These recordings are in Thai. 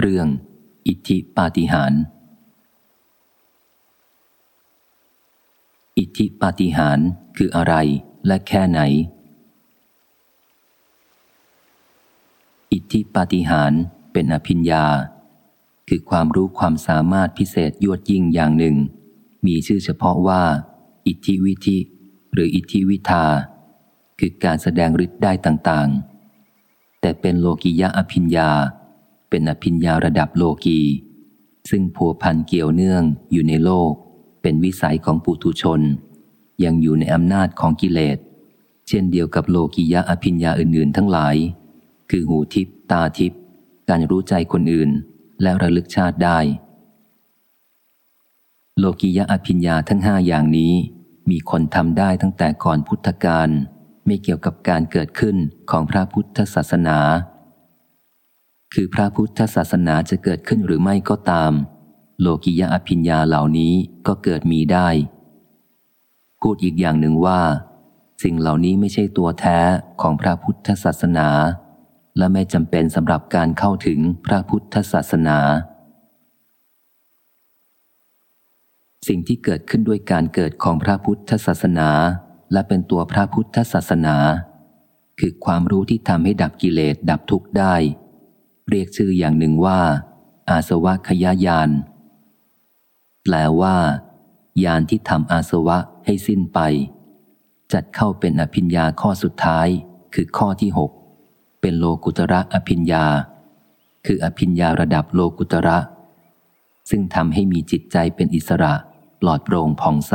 เรื่อง อิทธิปาฏิหาริย์อิทธิปาฏิหารคืออะไรและแค่ไหน อิทธิปาฏิหารเป็นอภิญญา คือความรู้ความสามารถพิเศษยวดยิ่งอย่างหนึ่ง มีชื่อเฉพาะว่า อิทธิวิธิ หรืออิทธิวิทา คือการแสดงฤทธิ์ได้ต่างๆ แต่เป็นโลกิยะอภิญญา เป็นอภิญญาระดับโลกี ซึ่งผัวพันเกี่ยวเนื่องอยู่ในโลก เป็นวิสัยของปุถุชน ยังอยู่ในอำนาจของกิเลส เช่นเดียวกับโลกิยะอภิญญาอื่นๆ ทั้งหลาย คือหูทิพตาทิพการรู้ใจคนอื่น และระลึกชาติได้ โลกิยะอภิญญาทั้งห้าอย่างนี้ มีคนทำได้ตั้งแต่ก่อนพุทธกาลไม่เกี่ยวกับการเกิดขึ้นของพระพุทธศาสนา คือพระพุทธศาสนาจะเกิดขึ้นหรือไม่ก็ตาม โลกิยะอภิญญาเหล่านี้ก็เกิดมีได้ พูดอีกอย่างหนึ่งว่า สิ่งเหล่านี้ไม่ใช่ตัวแท้ของพระพุทธศาสนา และไม่จำเป็นสำหรับการเข้าถึงพระพุทธศาสนา สิ่งที่เกิดขึ้นด้วยการเกิดของพระพุทธศาสนา และเป็นตัวพระพุทธศาสนา คือความรู้ที่ทำให้ดับกิเลสดับทุกข์ได้ เรียกชื่ออย่างหนึ่งว่า อาสวะขยายาน แปลว่า ยานที่ทำอาสวะให้สิ้นไป จัดเข้าเป็นอภิญญาข้อสุดท้าย คือข้อที่หกเป็นโลกุตระอภิญญา คืออภิญญาระดับโลกุตระ ซึ่งทำให้มีจิตใจเป็นอิสระ ปลอดโปร่งผ่องใส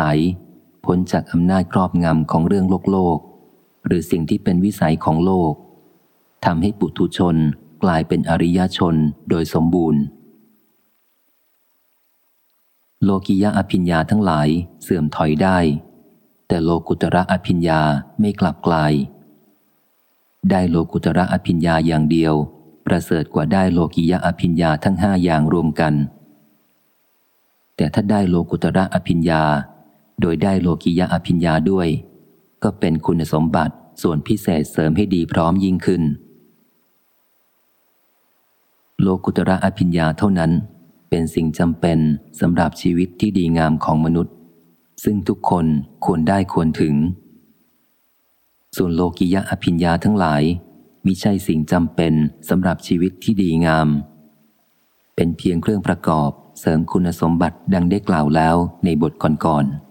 พ้นจากอำนาจครอบงำของเรื่องโลกโลก หรือสิ่งที่เป็นวิสัยของโลกทำให้ปุถุชน กลายเป็นอริยชนโดยสมบูรณ์ โลกิยะอภิญญาทั้งหลายเสื่อมถอยได้ แต่โลกุตระอภิญญาไม่กลับกลาย ได้โลกุตระอภิญญาอย่างเดียว ประเสริฐกว่าได้โลกิยะอภิญญาทั้งห้าอย่างรวมกัน แต่ถ้าได้โลกุตระอภิญญา โดยได้โลกิยะอภิญญาด้วย ก็เป็นคุณสมบัติส่วนพิเศษเสริมให้ดีพร้อมยิ่งขึ้น โลกุตระอภิญญาเท่านั้น เป็นสิ่งจำเป็นสำหรับชีวิตที่ดีงามของมนุษย์ ซึ่งทุกคนควรได้ควรถึง ส่วนโลกิยะอภิญญาทั้งหลายมิใช่สิ่งจำเป็นสำหรับชีวิตที่ดีงาม เป็นเพียงเครื่องประกอบเสริมคุณสมบัติดังได้กล่าวแล้วในบทก่อนๆ